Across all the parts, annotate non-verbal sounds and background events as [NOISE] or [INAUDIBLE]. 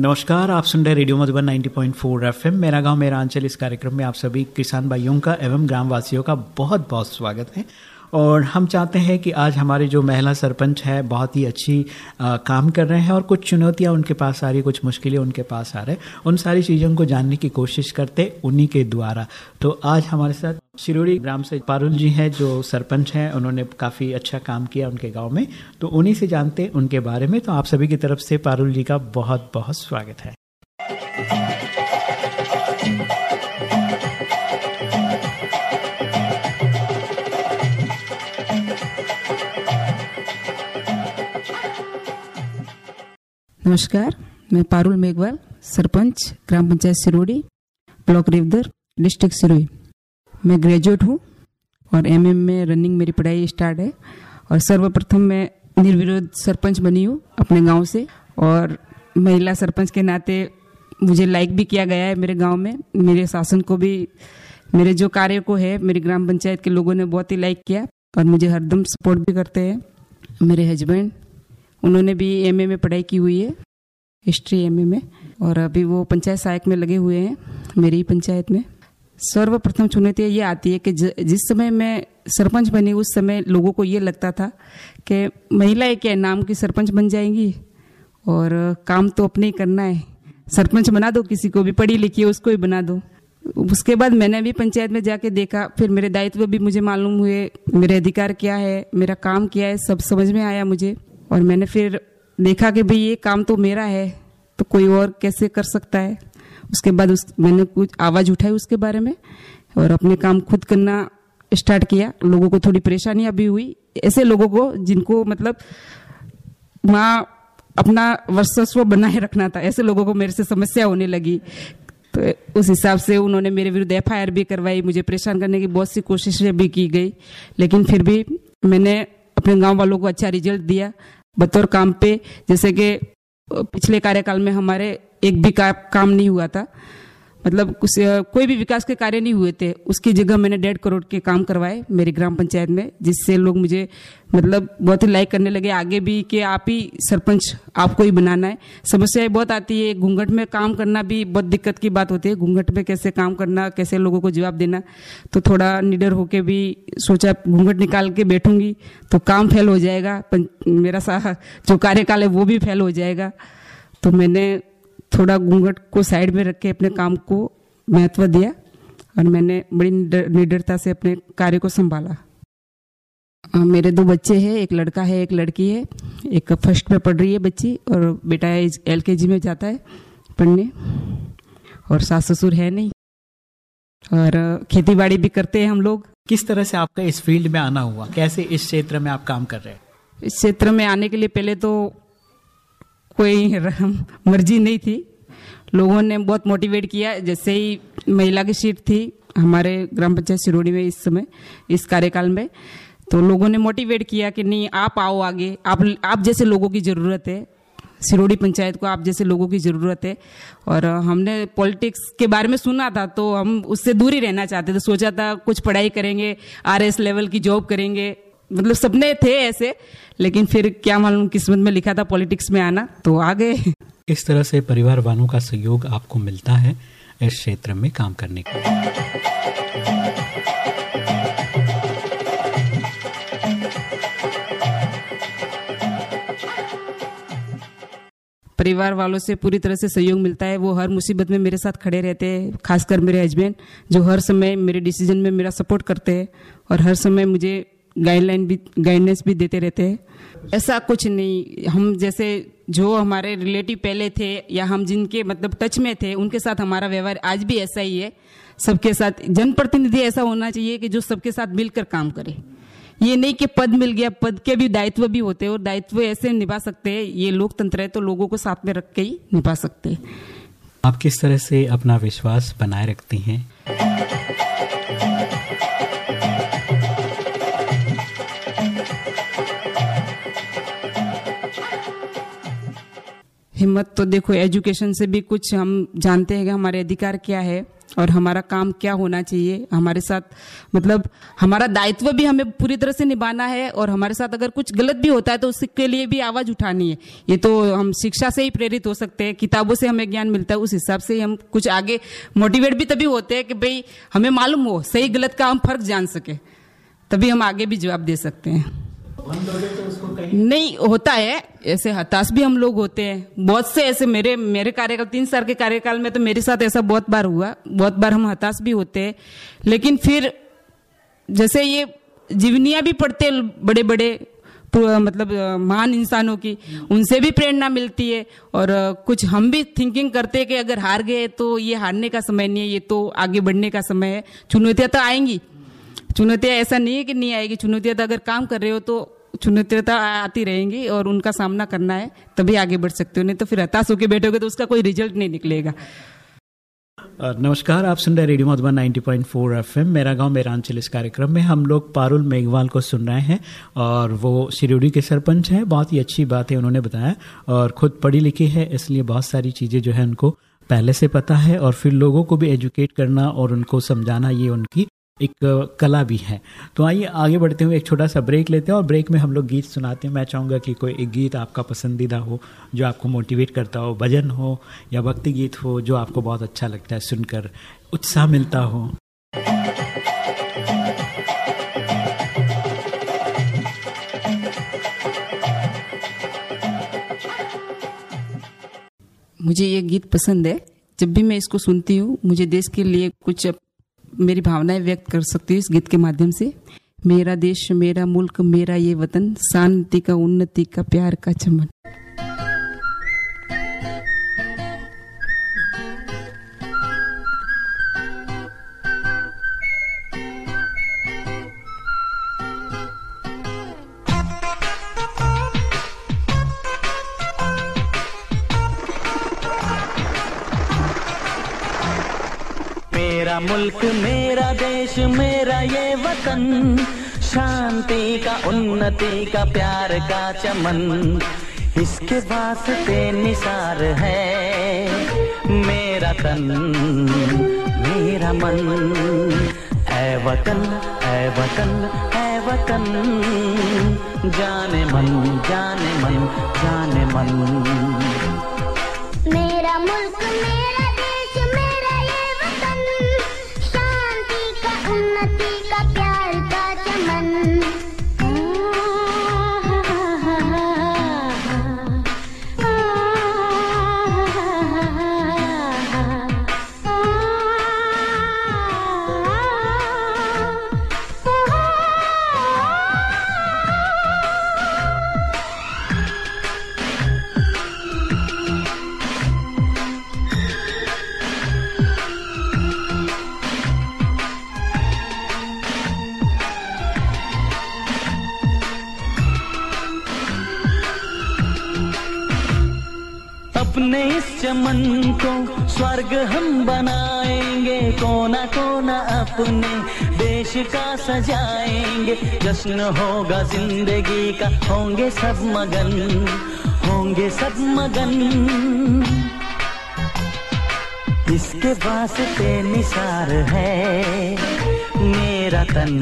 नमस्कार आप सुन रहे रेडियो मधुबन 90.4 एफएम। मेरा गाँव मेरा अंचल इस कार्यक्रम में आप सभी किसान भाइयों का एवं ग्रामवासियों का बहुत बहुत स्वागत है। और हम चाहते हैं कि आज हमारे जो महिला सरपंच है बहुत ही अच्छी आ, काम कर रहे हैं और कुछ चुनौतियाँ उनके पास आ रही कुछ मुश्किलें उनके पास आ रहे उन सारी चीज़ों को जानने की कोशिश करते उन्हीं के द्वारा। तो आज हमारे साथ शिरोड़ी ग्राम से पारुल जी हैं, जो सरपंच हैं, उन्होंने काफ़ी अच्छा काम किया उनके गाँव में। तो उन्हीं से जानते हैं उनके बारे में। तो आप सभी की तरफ़ से पारुल जी का बहुत बहुत स्वागत है। नमस्कार, मैं पारुल मेघवाल, सरपंच, ग्राम पंचायत सिरोड़ी, ब्लॉक रेवदर, डिस्ट्रिक्ट सिरोही। मैं ग्रेजुएट हूँ और एमएम में रनिंग मेरी पढ़ाई स्टार्ट है और सर्वप्रथम मैं निर्विरोध सरपंच बनी हूँ अपने गाँव से और महिला सरपंच के नाते मुझे लाइक भी किया गया है मेरे गाँव में। मेरे शासन को भी, मेरे जो कार्य को है, मेरी ग्राम पंचायत के लोगों ने बहुत ही लाइक किया और मुझे हरदम सपोर्ट भी करते हैं। मेरे हस्बैंड उन्होंने भी एमए में पढ़ाई की हुई है हिस्ट्री एमए में और अभी वो पंचायत सहायक में लगे हुए हैं मेरी पंचायत में। सर्वप्रथम चुनौती ये आती है कि जिस समय मैं सरपंच बनी, उस समय लोगों को ये लगता था कि महिलाएँ क्या नाम की सरपंच बन जाएँगी और काम तो अपने ही करना है। सरपंच बना दो किसी को भी, पढ़ी लिखी उसको ही बना दो। उसके बाद मैंने भी पंचायत में जाके देखा, फिर मेरे दायित्व भी मुझे मालूम हुए, मेरे अधिकार क्या है, मेरा काम क्या है, सब समझ में आया मुझे। और मैंने फिर देखा कि भाई, ये काम तो मेरा है तो कोई और कैसे कर सकता है? उसके बाद उस, मैंने कुछ आवाज़ उठाई उसके बारे में और अपने काम खुद करना स्टार्ट किया। लोगों को थोड़ी परेशानियाँ भी हुई। ऐसे लोगों को जिनको मतलब माँ अपना वर्चस्व बनाए रखना था, ऐसे लोगों को मेरे से समस्या होने लगी। तो उस हिसाब से उन्होंने मेरे विरुद्ध एफआईआर भी करवाई, मुझे परेशान करने की बहुत सी कोशिशें भी की गई। लेकिन फिर भी मैंने अपने गाँव वालों को अच्छा रिज़ल्ट दिया। बतौर काम पे, जैसे कि पिछले कार्यकाल में हमारे एक भी का, काम नहीं हुआ था। मतलब कुछ कोई भी विकास के कार्य नहीं हुए थे। उसकी जगह मैंने डेढ़ करोड़ के काम करवाए मेरी ग्राम पंचायत में जिससे लोग मुझे मतलब बहुत ही लाइक करने लगे। आगे भी कि आप ही सरपंच आपको ही बनाना है। समस्याएँ बहुत आती है। घूंघट में काम करना भी बहुत दिक्कत की बात होती है। घूंघट में कैसे काम करना कैसे लोगों को जवाब देना तो थोड़ा निडर होके भी सोचा घूंघट निकाल के बैठूँगी तो काम फेल हो जाएगा। मेरा सा जो कार्यकाल है वो भी फेल हो जाएगा। तो मैंने थोड़ा घूंघट को साइड में रख के अपने काम को महत्व दिया और मैंने बड़ी निडरता से अपने कार्य को संभाला। मेरे दो बच्चे हैं एक लड़का है एक लड़की है। एक फ़र्स्ट में पढ़ रही है बच्ची और बेटा एल के जी में जाता है पढ़ने और सास ससुर है नहीं। और खेती बाड़ी भी करते हैं हम लोग। किस तरह से आपका इस फ़ील्ड में आना हुआ? कैसे इस क्षेत्र में आप काम कर रहे हैं? इस क्षेत्र में आने के लिए पहले तो कोई मर्ज़ी नहीं थी। लोगों ने बहुत मोटिवेट किया। जैसे ही महिला की सीट थी, हमारे ग्राम पंचायत सिरोड़ी में इस समय, इस कार्यकाल में तो लोगों ने मोटिवेट किया कि नहीं, आप आओ आगे। आप आप जैसे लोगों की ज़रूरत है। सिरोड़ी पंचायत को आप जैसे लोगों की ज़रूरत है। और हमने पॉलिटिक्स के बारे में सुना था तो हम उससे दूर ही रहना चाहते थे। सोचा था कुछ पढ़ाई करेंगे आरएस लेवल की जॉब करेंगे। मतलब सपने थे ऐसे लेकिन फिर क्या मालूम किस्मत में लिखा था पॉलिटिक्स में आना तो आ गए। इस तरह से परिवार वालों का सहयोग आपको मिलता है इस क्षेत्र में काम करने का परिवार वालों से पूरी तरह से सहयोग मिलता है वो हर मुसीबत में मेरे साथ खड़े रहते हैं खासकर मेरे हस्बैंड जो हर समय मेरे डिसीज़न में मेरा सपोर्ट करते हैं और हर समय मुझे गाइडलाइन भी गाइडेंस भी देते रहते हैं। ऐसा कुछ नहीं, हम जैसे जो हमारे रिलेटिव पहले थे, या हम जिनके मतलब टच में थे, उनके साथ हमारा व्यवहार आज भी ऐसा ही है। सबके साथ, जनप्रतिनिधि ऐसा होना चाहिए कि जो सबके साथ मिलकर काम करे। ये नहीं कि पद मिल गया, पद के भी दायित्व भी होते हैं, और दायित्व ऐसे निभा सकते हैं। ये लोकतंत्र है तो लोगों को साथ में रख के ही निभा सकते हैं। आप किस तरह से अपना विश्वास बनाए रखती हैं? हिम्मत तो देखो, एजुकेशन से भी कुछ हम जानते हैं कि हमारे अधिकार क्या है और हमारा काम क्या होना चाहिए। हमारे साथ मतलब हमारा दायित्व भी हमें पूरी तरह से निभाना है और हमारे साथ अगर कुछ गलत भी होता है तो उसके लिए भी आवाज़ उठानी है। ये तो हम शिक्षा से ही प्रेरित हो सकते हैं, किताबों से हमें ज्ञान मिलता है, उस हिसाब से हम कुछ आगे मोटिवेट भी तभी होते हैं कि भाई, हमें मालूम हो, सही गलत का हम फ़र्क जान सके, तभी हम आगे भी जवाब दे सकते हैं। नहीं, होता है। ऐसे हताश भी हम लोग होते हैं। बहुत से ऐसे मेरे मेरे कार्यकाल, तीन साल के कार्यकाल में तो मेरे साथ ऐसा बहुत बार हुआ। बहुत बार हम हताश भी होते हैं। लेकिन फिर जैसे ये जीवनियाँ भी पढ़ते बड़े बड़े मतलब महान इंसानों की। उनसे भी प्रेरणा मिलती है। और कुछ हम भी थिंकिंग करते हैं कि अगर हार गए तो ये हारने का समय नहीं है, ये तो आगे बढ़ने का समय है। चुनौतियाँ तो आएँगी। चुनौतियाँ ऐसा नहीं है कि नहीं आएगी। चुनौतियाँ तो अगर काम कर रहे हो तो चुनौतियाँ आती रहेंगी और उनका सामना करना है, तभी आगे बढ़ सकते हो। नहीं तो फिर हताश होकर बैठोगे तो उसका कोई रिज़ल्ट नहीं निकलेगा। नमस्कार, आप सुन रहे रेडियो मधुबन 90.4 एफएम। मेरा गाँव मेरा अंचल इस कार्यक्रम में हम लोग पारुल मेघवाल को सुन रहे हैं और वो सिरोडी के सरपंच हैं। बहुत ही अच्छी बात है उन्होंने बताया और खुद पढ़ी लिखी है, इसलिए बहुत सारी चीज़ें जो है उनको पहले से पता है और फिर लोगों को भी एजुकेट करना और उनको समझाना, ये उनकी एक कला भी है। तो आइए आगे बढ़ते हुए एक छोटा सा ब्रेक लेते हैं और ब्रेक में हम लोग गीत सुनाते हैं। मैं चाहूँगा कि कोई एक गीत आपका पसंदीदा हो, जो आपको मोटिवेट करता हो, भजन हो या भक्ति गीत हो, जो आपको बहुत अच्छा लगता है, सुनकर उत्साह मिलता हो। मुझे ये गीत पसंद है। जब भी मैं इसको सुनती हूँ, मुझे देश के लिए कुछ मेरी भावनाएँ व्यक्त कर सकती हूँ इस गीत के माध्यम से। मेरा देश, मेरा मुल्क, मेरा ये वतन, शांति का, उन्नति का, प्यार का चमन। मुल्क मेरा देश, मेरा ये वतन। शांति का, उन्नति का, प्यार का चमन। इसके वास्ते निसार है मेरा तन, मेरा मन। है वतन है वतन है वतन। जाने मन जाने मन जाने मन। मेरा मुल्क मेरा चमन को स्वर्ग हम बनाएँगे, कोना कोना अपने देश का सजाएँगे। जश्न होगा, ज़िंदगी का होंगे सब मगन, होंगे सब मगन। इसके वास्ते निसार है मेरा तन,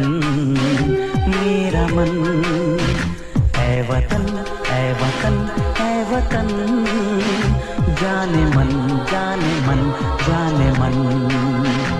मेरा मन। ऐ वतन ऐ वतन है वतन। जाने मन जाने मन जाने मन।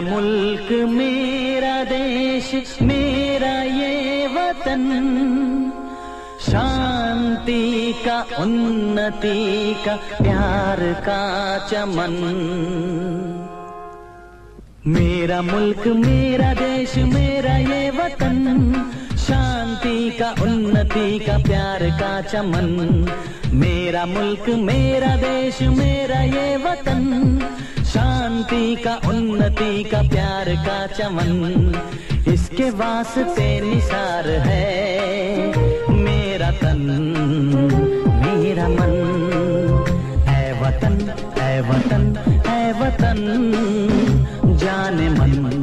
मुल्क मेरा देश, मेरा ये वतन। शांति का, उन्नति का, प्यार का चमन। मेरा मुल्क, मेरा देश, मेरा ये वतन। शांति का, उन्नति का, प्यार का चमन। मेरा मुल्क, मेरा देश, मेरा ये वतन। शांति का, उन्नति का, प्यार का चमन। इसके वास्ते निसार है, मेरा तन, मेरा मन। है वतन है वतन है वतन, जाने मन।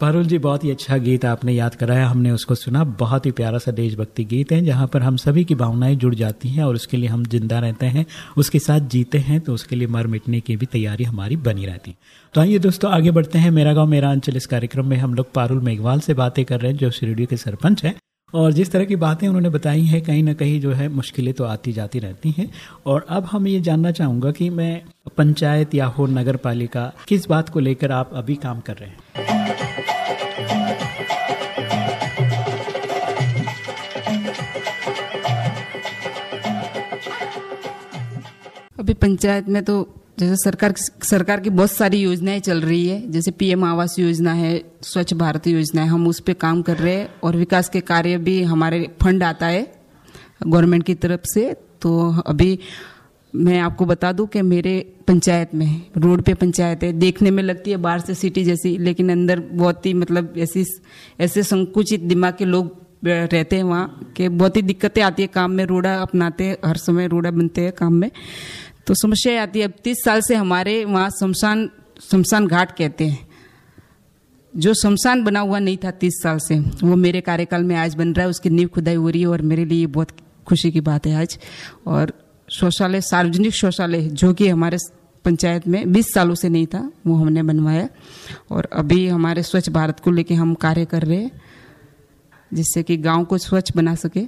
पारुल जी, बहुत ही अच्छा गीत आपने याद कराया, हमने उसको सुना। बहुत ही प्यारा सा देशभक्ति गीत है, जहाँ पर हम सभी की भावनाएँ जुड़ जाती हैं और उसके लिए हम ज़िंदा रहते हैं, उसके साथ जीते हैं तो उसके लिए मर मिटने की भी तैयारी हमारी बनी रहती। है तो आइए दोस्तों, आगे बढ़ते हैं। मेरा गाँव, मेरा अंचल, इस कार्यक्रम में हम लोग पारुल मेघवाल से बातें कर रहे हैं, जो शिरडी के सरपंच हैं। और जिस तरह की बातें उन्होंने बताई हैं, कहीं ना कहीं जो है मुश्किलें तो आती जाती रहती हैं। और अब हम ये जानना चाहूँगा कि मैं पंचायत या हो नगर पालिका किस बात को लेकर आप अभी काम कर रहे हैं? पंचायत में तो जैसे सरकार सरकार की बहुत सारी योजनाएँ चल रही है। जैसे पीएम आवास योजना है, स्वच्छ भारत योजना है, हम उस पर काम कर रहे हैं और विकास के कार्य भी हमारे फंड आता है गवर्नमेंट की तरफ़ से। तो अभी मैं आपको बता दूँ कि मेरे पंचायत में, रोड पे पंचायत है, देखने में लगती है बाहर से सिटी जैसी, लेकिन अंदर बहुत ही मतलब ऐसी, ऐसे संकुचित दिमाग के लोग रहते हैं वहाँ, के बहुत ही दिक्कतें आती है काम में, रोड़ा अपनाते हैं, हर समय रोड़ा बनते हैं काम में। तो समस्या आती है, अब तीस साल से हमारे वहाँ शमशान शमशान घाट कहते हैं। जो शमशान बना हुआ नहीं था तीस साल से, वो मेरे कार्यकाल में आज बन रहा है, उसकी नींव खुदाई हो रही है और मेरे लिए बहुत खुशी की बात है आज। और शौचालय, सार्वजनिक शौचालय जो कि हमारे पंचायत में 20 सालों से नहीं था, वो हमने बनवाया। और अभी हमारे स्वच्छ भारत को लेके हम कार्य कर रहे हैं, जिससे कि गाँव को स्वच्छ बना सके।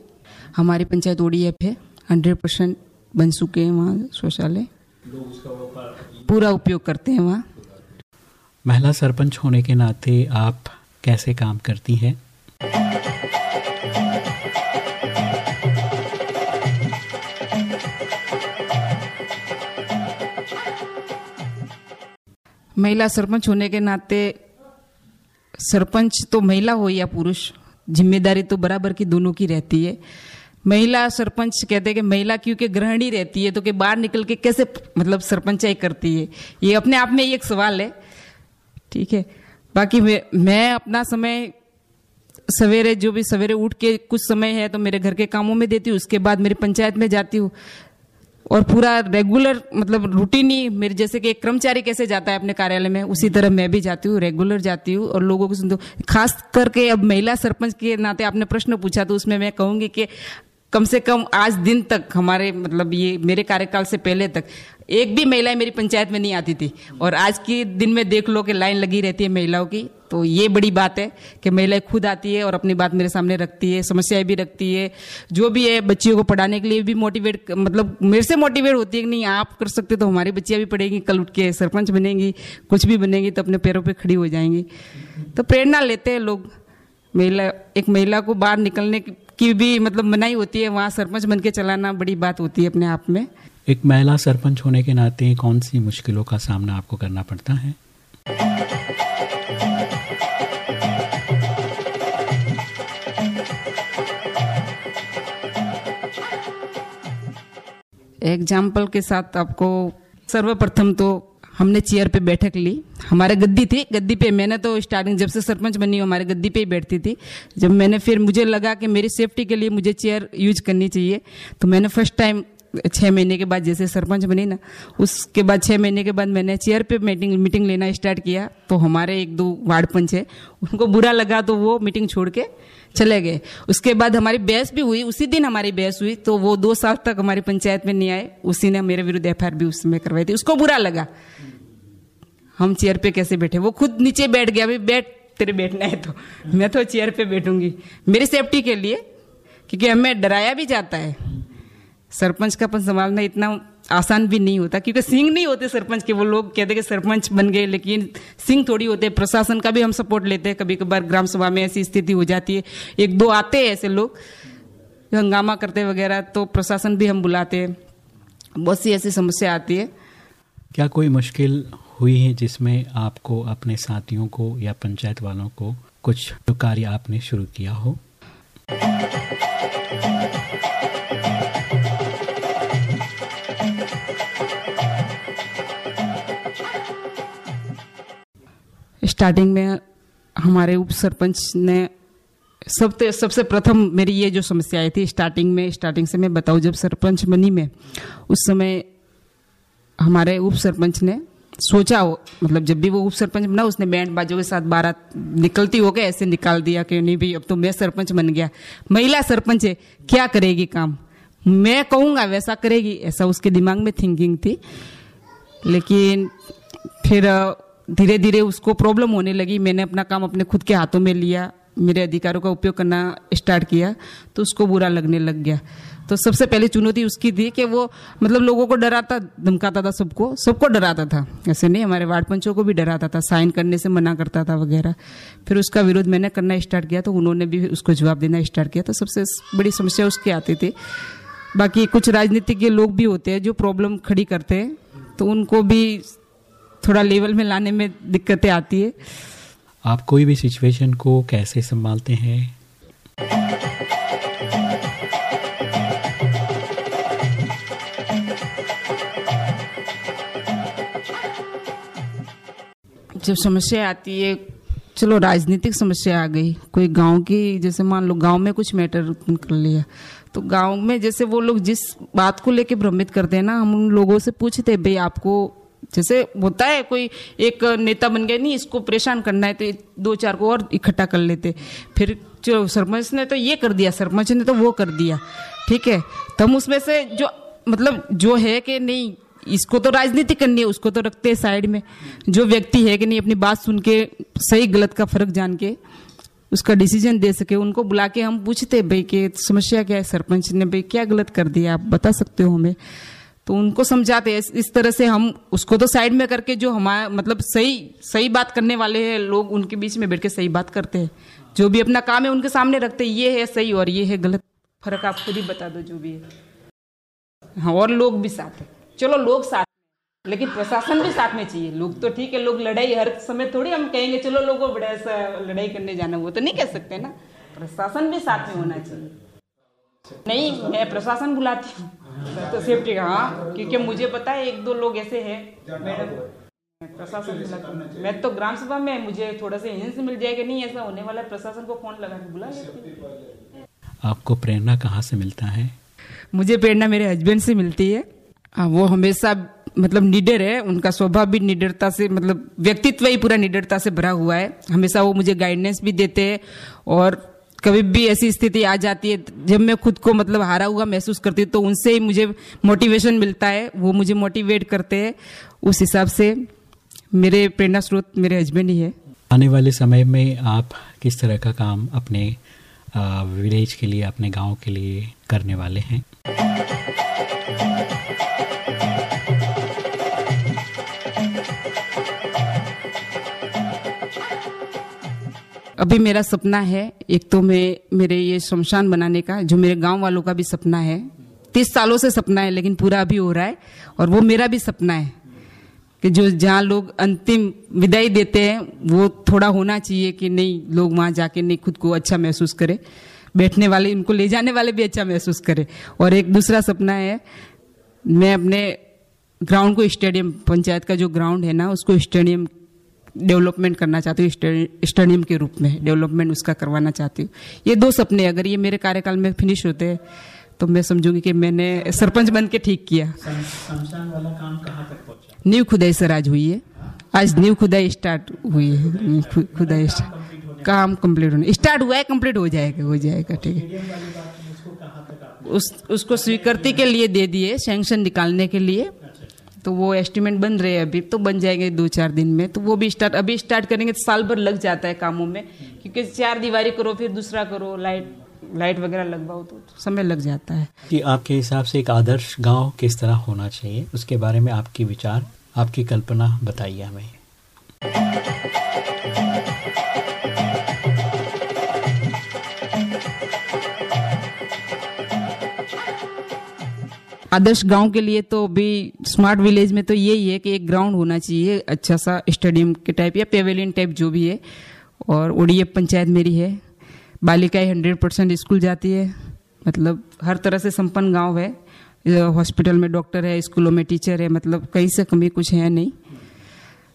हमारी पंचायत ओडीएफ है, हंड्रेड परसेंट बन चुके हैं वहाँ शौचालय। पूरा उपयोग करते हैं वहाँ। महिला सरपंच होने के नाते आप कैसे काम करती हैं? महिला सरपंच होने के नाते सरपंच तो महिला हो या पुरुष ज़िम्मेदारी तो बराबर की दोनों की रहती है। महिला सरपंच कहते हैं कि महिला क्योंकि ग्रहणी रहती है तो कि बाहर निकल के कैसे मतलब सरपंचाई करती है? ये अपने आप में एक सवाल है। ठीक है। बाकी मैं, मैं अपना समय सवेरे जो भी सवेरे उठ के कुछ समय है तो मेरे घर के कामों में देती हूँ। उसके बाद मेरी पंचायत में जाती हूँ। और पूरा रेगुलर मतलब रूटीन ही मेरे जैसे कि एक कर्मचारी कैसे जाता है अपने कार्यालय में उसी तरह मैं भी जाती हूँ रेगुलर जाती हूँ। और लोगों को सुनती हूँ खास करके अब महिला सरपंच के नाते आपने प्रश्न पूछा तो उसमें मैं कहूँगी कि कम से कम आज दिन तक हमारे मतलब ये मेरे कार्यकाल से पहले तक, एक भी महिलाएँ मेरी पंचायत में नहीं आती थी। और आज के दिन में देख लो कि लाइन लगी रहती है महिलाओं की तो ये बड़ी बात है कि महिलाएँ खुद आती है और अपनी बात मेरे सामने रखती है, समस्याएँ भी रखती है। जो भी है बच्चियों को पढ़ाने के लिए भी मोटिवेट मतलब मेरे से मोटिवेट होती है कि नहीं, आप कर सकते तो हमारी बच्चियाँ भी पढ़ेंगी, कल उठ के सरपंच बनेंगी, कुछ भी बनेंगी तो अपने पैरों पर खड़ी हो जाएँगी। तो प्रेरणा लेते हैं लोग, महिला, एक महिला को बाहर निकलने की भी मतलब मनाही होती है वहाँ सरपंच बन के चलाना बड़ी बात होती है अपने आप में। एक महिला सरपंच होने के नाते कौन सी मुश्किलों का सामना आपको करना पड़ता है? एग्ज़ाम्पल के साथ आपको सर्वप्रथम तो हमने चेयर पे बैठक ली। हमारे गद्दी थी। गद्दी पे मैंने तो स्टार्टिंग जब से सरपंच बनी हूँ, हमारे गद्दी पे ही बैठती थी। जब मैंने फिर मुझे लगा कि मेरी सेफ्टी के लिए मुझे चेयर यूज़ करनी चाहिए तो मैंने फ़र्स्ट टाइम छः महीने के बाद जैसे सरपंच बनी ना, उसके बाद छः महीने के बाद मैंने चेयर पे मीटिंग मीटिंग लेना स्टार्ट किया। तो हमारे एक दो वार्ड पंच है, उनको बुरा लगा तो वो मीटिंग छोड़ के चले गए। उसके बाद हमारी बहस भी हुई, उसी दिन हमारी बहस हुई तो वो दो साल तक हमारी पंचायत में नहीं आए। उसी ने मेरे विरुद्ध एफ़ भी उसमें करवाई थी। उसको बुरा लगा। हम चेयर पे कैसे बैठे? वो खुद नीचे बैठ गया, अभी बैठ, तेरे बैठना है तो। मैं तो चेयर पे बैठूँगी। मेरी सेफ्टी के लिए, क्योंकि हमें डराया भी जाता है। सरपंच का पद संभालना इतना आसान भी नहीं होता, क्योंकि सिंह नहीं होते सरपंच के, वो लोग कहते कि सरपंच बन गए, लेकिन सिंह थोड़ी होते प्रशासन का भी हम सपोर्ट लेते हैं। कभी कभार ग्राम सभा में ऐसी स्थिति हो जाती है। एक दो आते हैं ऐसे लोग हंगामा करते वगैरह तो प्रशासन भी हम बुलाते हैं। बहुत सी ऐसी समस्या आती है। क्या कोई मुश्किल हुई है जिसमें आपको, अपने साथियों को या पंचायत वालों को कुछ कार्य आपने शुरू किया हो? स्टार्टिंग में हमारे उप सरपंच ने सबसे सबसे प्रथम मेरी ये जो समस्या आई थी स्टार्टिंग में, स्टार्टिंग से मैं बताऊँ, जब सरपंच बनी में, उस समय हमारे उप सरपंच ने सोचा हो मतलब जब भी वो उप सरपंच बना, उसने बैंड बाजों के साथ बारात निकलती हो गए, ऐसे निकाल दिया कि नहीं भाई, अब तो मैं सरपंच बन गया। महिला सरपंच है, क्या करेगी काम? मैं कहूँगा वैसा करेगी, ऐसा उसके दिमाग में थिंकिंग थी। लेकिन फिर धीरे धीरे उसको प्रॉब्लम होने लगी। मैंने अपना काम अपने खुद के हाथों में लिया, मेरे अधिकारों का उपयोग करना स्टार्ट किया तो उसको बुरा लगने लग गया। तो सबसे पहली चुनौती उसकी थी कि वो मतलब लोगों को डराता, धमकाता था सबको सबको डराता था। ऐसे नहीं, हमारे वार्ड पंचों को भी डराता था, साइन करने से मना करता था वगैरह। फिर उसका विरोध मैंने करना स्टार्ट किया तो उन्होंने भी उसको जवाब देना स्टार्ट किया। तो सबसे बड़ी समस्या उसकी आती थी। बाकी कुछ राजनीतिक लोग भी होते हैं जो प्रॉब्लम खड़ी करते हैं तो उनको भी थोड़ा लेवल में लाने में दिक्कतें आती है। आप कोई भी सिचुएशन को कैसे संभालते हैं? जब समस्या आती है चलो राजनीतिक समस्या आ गई। कोई गाँव की जैसे मान लो गाँव में कुछ मैटर कर लिया तो गाँव में जैसे वो लोग जिस बात को लेके भ्रमित करते हैं ना हम उन लोगों से पूछते भाई आपको जैसे होता है, कोई एक नेता बन गया, नहीं, इसको परेशान करना है तो दो चार को और इकट्ठा कर लेते। फिर जो सरपंच ने तो ये कर दिया, सरपंच ने तो वो कर दिया, ठीक है? तो हम उसमें से जो मतलब जो है कि नहीं, इसको तो राजनीति करनी है, उसको तो रखते हैं साइड में। जो व्यक्ति है कि नहीं, अपनी बात सुन के, सही गलत का फ़र्क जान के, उसका डिसीज़न दे सके, उनको बुला के हम पूछते भाई, कि समस्या क्या है? सरपंच ने, भाई, क्या गलत कर दिया? आप बता सकते हो हमें। तो उनको समझाते हैं। इस तरह से हम उसको तो साइड में करके जो हमारा मतलब सही सही बात करने वाले हैं, लोग उनके बीच में बैठ के सही बात करते हैं। जो भी अपना काम है उनके सामने रखते हैं। ये है सही और ये है गलत। फ़र्क आप खुद ही बता दो जो भी है। हाँ और लोग भी साथ है। चलो, लोग साथ लेकिन प्रशासन भी साथ में चाहिए। लोग तो ठीक है, लोग लड़ाई हर समय थोड़ी हम कहेंगे, चलो लोगों बड़ा सा लड़ाई करने जाना, वो तो नहीं कह सकते ना। प्रशासन भी साथ में होना चाहिए। नहीं, मैं प्रशासन बुलाती हूँ। तो सेफ्टी का हाँ क्योंकि मुझे पता है एक दो लोग ऐसे हैं मैडम। प्रशासन मैं तो ग्राम सभा में मुझे थोड़ा सा हिंस मिल जाएगा नहीं ऐसा होने वाला प्रशासन को फ़ोन लगा के बुला लेते आपको प्रेरणा कहाँ से मिलता है? मुझे प्रेरणा मेरे हस्बैंड से मिलती है। हाँ वो हमेशा मतलब निडर है। उनका स्वभाव भी निडरता से मतलब व्यक्तित्व ही पूरा निडरता से भरा हुआ है। हमेशा वो मुझे गाइडेंस भी देते हैं और कभी भी ऐसी स्थिति आ जाती है, जब मैं खुद को मतलब हारा हुआ महसूस करती हूँ तो उनसे ही मुझे मोटिवेशन मिलता है, वो मुझे मोटिवेट करते हैं। उस हिसाब से मेरे प्रेरणा स्रोत मेरे हस्बैंड ही है। आने वाले समय में आप किस तरह का काम अपने विलेज के लिए, अपने गाँव के लिए करने वाले हैं? अभी मेरा सपना है, एक तो मैं, मेरे ये शमशान बनाने का, जो मेरे गाँव वालों का भी सपना है। तीस सालों से सपना है, लेकिन पूरा अभी हो रहा है, और वो मेरा भी सपना है कि जो जहाँ लोग अंतिम विदाई देते हैं, वो थोड़ा होना चाहिए कि नहीं, लोग वहाँ जाके नहीं, खुद को अच्छा महसूस करे। बैठने वाले उनको ले जाने वाले भी अच्छा महसूस करे। और एक दूसरा सपना है, मैं अपने ग्राउंड को, स्टेडियम, पंचायत का जो ग्राउंड है ना, उसको स्टेडियम डेवलपमेंट करना चाहती हूँ स्टेडियम के रूप में डेवलपमेंट उसका करवाना चाहती हूँ। ये दो सपने अगर ये मेरे कार्यकाल में फिनिश होते हैं तो मैं समझूँगी कि मैंने सरपंच बन के ठीक किया। वाला काम तक न्यू खुदाई सर आज हुई है। आज न्यू खुदाई स्टार्ट हुई है। खुदाई काम कंप्लीट होने स्टार्ट हुआ है कंप्लीट हो जाएगा हो जाएगा ठीक है। उस उसको स्वीकृति के लिए दे दिए सैंक्शन निकालने के लिए। तो वो एस्टिमेट बन रहे हैं अभी तो बन जाएँगे दो चार दिन में। तो वो भी स्टार्ट अभी स्टार्ट करेंगे तो साल भर लग जाता है कामों में। क्योंकि चार दीवारी करो फिर दूसरा करो लाइट लाइट वगैरह लगवाओ तो समय लग जाता है। कि आपके हिसाब से एक आदर्श गाँव किस तरह होना चाहिए? उसके बारे में आपकी विचार आपकी कल्पना बताइए हमें। आदर्श गाँव के लिए तो अभी स्मार्ट विलेज में तो यही है कि एक ग्राउंड होना चाहिए अच्छा सा स्टेडियम के टाइप या पेवेलियन टाइप जो भी है। और ओडीएफ पंचायत मेरी है। बालिकाएँ हंड्रेड परसेंट स्कूल जाती है। मतलब हर तरह से संपन्न गाँव है। हॉस्पिटल में डॉक्टर है स्कूलों में टीचर है। मतलब कहीं से कमी कुछ है नहीं।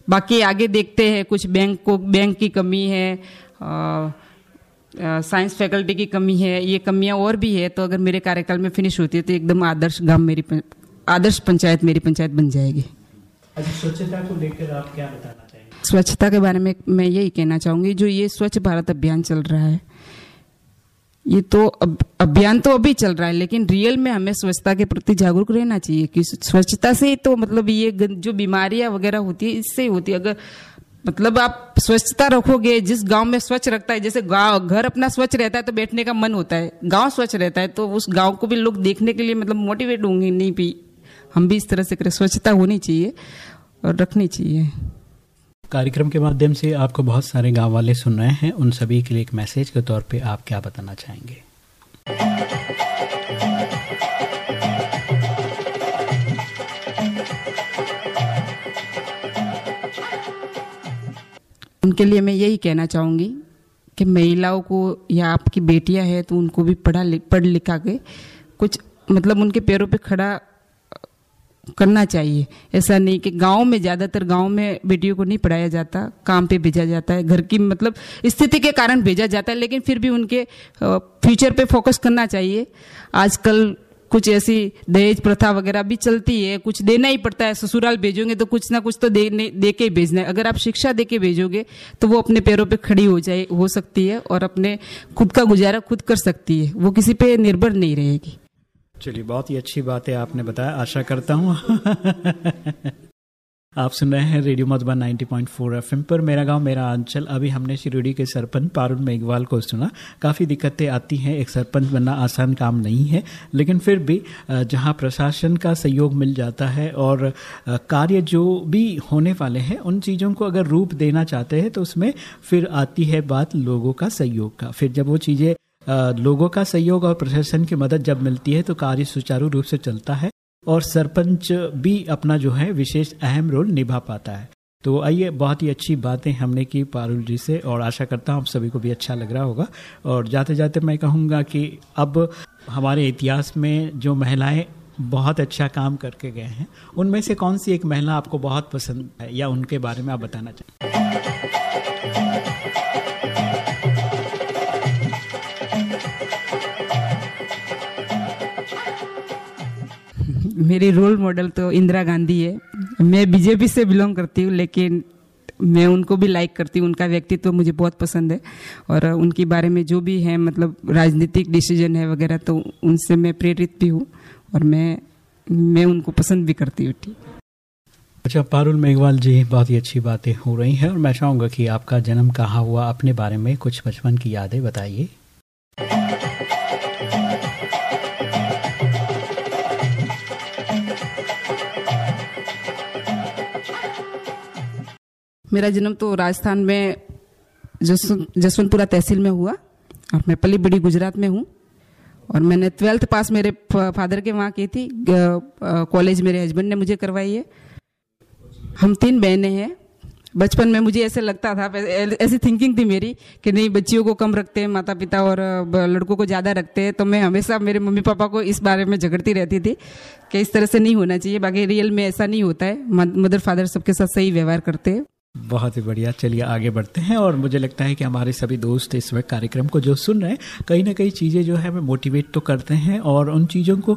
बाकी आगे देखते हैं, कुछ बैंक को बैंक की कमी है साइंस फैकल्टी की कमी है, ये कमियाँ और भी है। तो अगर मेरे कार्यकाल में फिनिश होती है तो एकदम आदर्श गाँव मेरी आदर्श पंचायत मेरी पंचायत बन जाएगी। अच्छा, स्वच्छता को लेकर आप क्या बताना चाहेंगे? स्वच्छता के बारे में मैं यही कहना चाहूँगी जो ये स्वच्छ भारत अभियान चल रहा है ये तो अब, अभियान तो अभी चल रहा है लेकिन रियल में हमें स्वच्छता के प्रति जागरूक रहना चाहिए कि स्वच्छता से ही तो मतलब ये जो बीमारियाँ वगैरह होती है इससे ही होती है। अगर मतलब आप स्वच्छता रखोगे जिस गाँव में स्वच्छ रखता है जैसे गाँव घर अपना स्वच्छ रहता है तो बैठने का मन होता है गाँव स्वच्छ रहता है तो उस गाँव को भी लोग देखने के लिए मतलब मोटिवेट होंगे नहीं भी। हम भी इस तरह से करें। स्वच्छता होनी चाहिए और रखनी चाहिए। कार्यक्रम के माध्यम से आपको बहुत सारे गाँव वाले सुन रहे हैं। उन सभी के लिए एक मैसेज के तौर पे आप क्या बताना चाहेंगे? उनके लिए मैं यही कहना चाहूँगी कि महिलाओं को या आपकी बेटियाँ हैं तो उनको भी पढ़ा पढ़ लिखा के कुछ मतलब उनके पैरों पे खड़ा करना चाहिए। ऐसा नहीं कि गाँव में, ज़्यादातर गाँव में बेटियों को नहीं पढ़ाया जाता, काम पे भेजा जाता है, घर की मतलब स्थिति के कारण भेजा जाता है, लेकिन फिर भी उनके फ्यूचर पे फोकस करना चाहिए। आजकल कुछ ऐसी दहेज प्रथा वगैरह भी चलती है, कुछ देना ही पड़ता है, ससुराल भेजोगे तो कुछ ना कुछ तो दे दे के भेजना है। अगर आप शिक्षा दे के भेजोगे तो वो अपने पैरों पे खड़ी हो जाए, हो सकती है और अपने खुद का गुजारा खुद कर सकती है। वो किसी पे निर्भर नहीं रहेगी। चलिए, बहुत ही अच्छी बात है आपने बताया। आशा करता हूँ [LAUGHS] आप सुन रहे हैं रेडियो मधुबन 90.4 एफएम पर। मेरा गाँव, मेरा अंचल। अभी हमने शिरोडी के सरपंच पारुल मेघवाल को सुना। काफ़ी दिक्कतें आती हैं। एक सरपंच बनना आसान काम नहीं है। लेकिन फिर भी जहाँ प्रशासन का सहयोग मिल जाता है और कार्य जो भी होने वाले हैं, उन चीज़ों को अगर रूप देना चाहते हैं तो उसमें फिर आती है बात लोगों का सहयोग का। फिर जब वो चीज़ें लोगों का सहयोग और प्रशासन की मदद जब मिलती है तो कार्य सुचारू रूप से चलता है और सरपंच भी अपना जो है विशेष अहम रोल निभा पाता है। तो आइए, बहुत ही अच्छी बातें हमने की पारुल जी से और आशा करता हूँ आप सभी को भी अच्छा लग रहा होगा। और जाते जाते मैं कहूँगा कि अब हमारे इतिहास में जो महिलाएँ बहुत अच्छा काम करके गए हैं, उनमें से कौन सी एक महिला आपको बहुत पसंद है या उनके बारे में आप बताना चाहें? मेरी रोल मॉडल तो इंदिरा गांधी है। मैं बीजेपी से बिलोंग करती हूँ, लेकिन मैं उनको भी लाइक करती हूँ। उनका व्यक्तित्व तो मुझे बहुत पसंद है और उनके बारे में जो भी है मतलब राजनीतिक डिसीज़न है वगैरह तो उनसे मैं प्रेरित भी हूँ और मैं मैं उनको पसंद भी करती हूँ, ठीक। अच्छा पारुल मेघवाल जी, बहुत ही अच्छी बातें हो रही हैं और मैं चाहूँगा कि आपका जन्म कहाँ हुआ, अपने बारे में कुछ बचपन की यादें बताइए। मेरा जन्म तो राजस्थान में जसवंतपुरा तहसील में हुआ। और मैं पली बड़ी गुजरात में हूँ। और मैंने ट्वेल्थ पास मेरे फादर के वहाँ की थी। कॉलेज मेरे हस्बैंड ने मुझे करवाई है। हम तीन बहनें हैं। बचपन में मुझे ऐसे लगता था ऐसी थिंकिंग थी मेरी कि नहीं, बच्चियों को कम रखते हैं माता पिता और लड़कों को ज़्यादा रखते हैं। तो मैं हमेशा मेरे मम्मी पापा को इस बारे में झगड़ती रहती थी कि इस तरह से नहीं होना चाहिए। बाकी रियल में ऐसा नहीं होता है। मदर फादर सबके साथ सही व्यवहार करते हैं। बहुत ही बढ़िया। चलिए आगे बढ़ते हैं और मुझे लगता है कि हमारे सभी दोस्त इस वक्त कार्यक्रम को जो सुन रहे हैं, कहीं ना कहीं चीज़ें जो है, हमें मोटिवेट तो करते हैं और उन चीज़ों को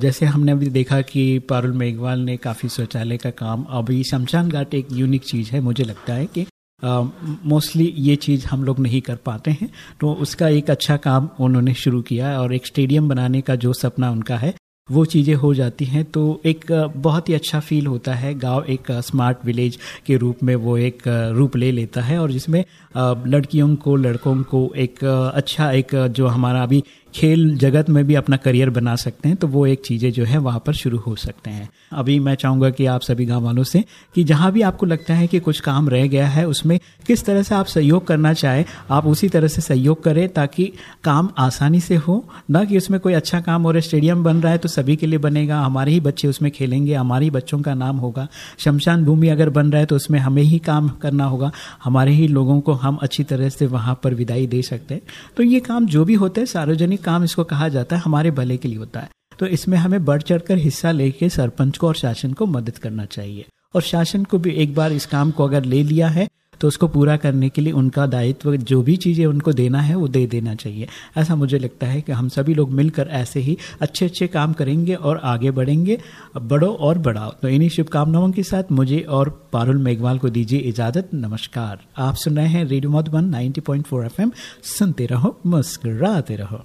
जैसे हमने अभी देखा कि पारुल मेघवाल ने काफ़ी शौचालय का काम, अभी शमशान घाट एक यूनिक चीज़ है, मुझे लगता है कि मोस्टली ये चीज़ हम लोग नहीं कर पाते हैं। तो उसका एक अच्छा काम उन्होंने शुरू किया और एक स्टेडियम बनाने का जो सपना उनका है वो चीज़ें हो जाती हैं तो एक बहुत ही अच्छा फील होता है। गाँव एक स्मार्ट विलेज के रूप में वो एक रूप ले लेता है और जिसमें लड़कियों को, लड़कों को एक अच्छा एक जो हमारा अभी खेल जगत में भी अपना करियर बना सकते हैं तो वो एक चीज़ें जो है वहाँ पर शुरू हो सकते हैं। अभी मैं चाहूँगा कि आप सभी गाँव वालों से कि जहाँ भी आपको लगता है कि कुछ काम रह गया है, उसमें किस तरह से आप सहयोग करना चाहें, आप उसी तरह से सहयोग करें ताकि काम आसानी से हो, ना कि उसमें कोई अच्छा काम और स्टेडियम बन रहा है तो सभी के लिए बनेगा, हमारे ही बच्चे उसमें खेलेंगे, हमारे ही बच्चों का नाम होगा, शमशान भूमि अगर बन रहा है तो उसमें हमें ही काम करना होगा, हमारे ही लोगों को हम अच्छी तरह से वहाँ पर विदाई दे सकते हैं। तो ये काम जो भी होते हैं, सार्वजनिक काम इसको कहा जाता है, हमारे भले के लिए होता है। तो इसमें हमें बढ़ चढ़कर हिस्सा लेके सरपंच को और शासन को मदद करना चाहिए। और शासन को भी एक बार इस काम को अगर ले लिया है तो उसको पूरा करने के लिए उनका दायित्व, जो भी चीज़ें उनको देना है, वो दे देना चाहिए। ऐसा मुझे लगता है कि हम सभी लोग मिलकर ऐसे ही अच्छे अच्छे काम करेंगे और आगे बढ़ेंगे, बढ़ो और बढ़ाओ। तो इन्हीं शुभकामनाओं के साथ मुझे और पारुल मेघवाल को दीजिए इजाज़त। नमस्कार। आप सुन रहे हैं रेडियो मधुबन नाइनटी पॉइंट सुनते रहो, मुस्कुराते रहो।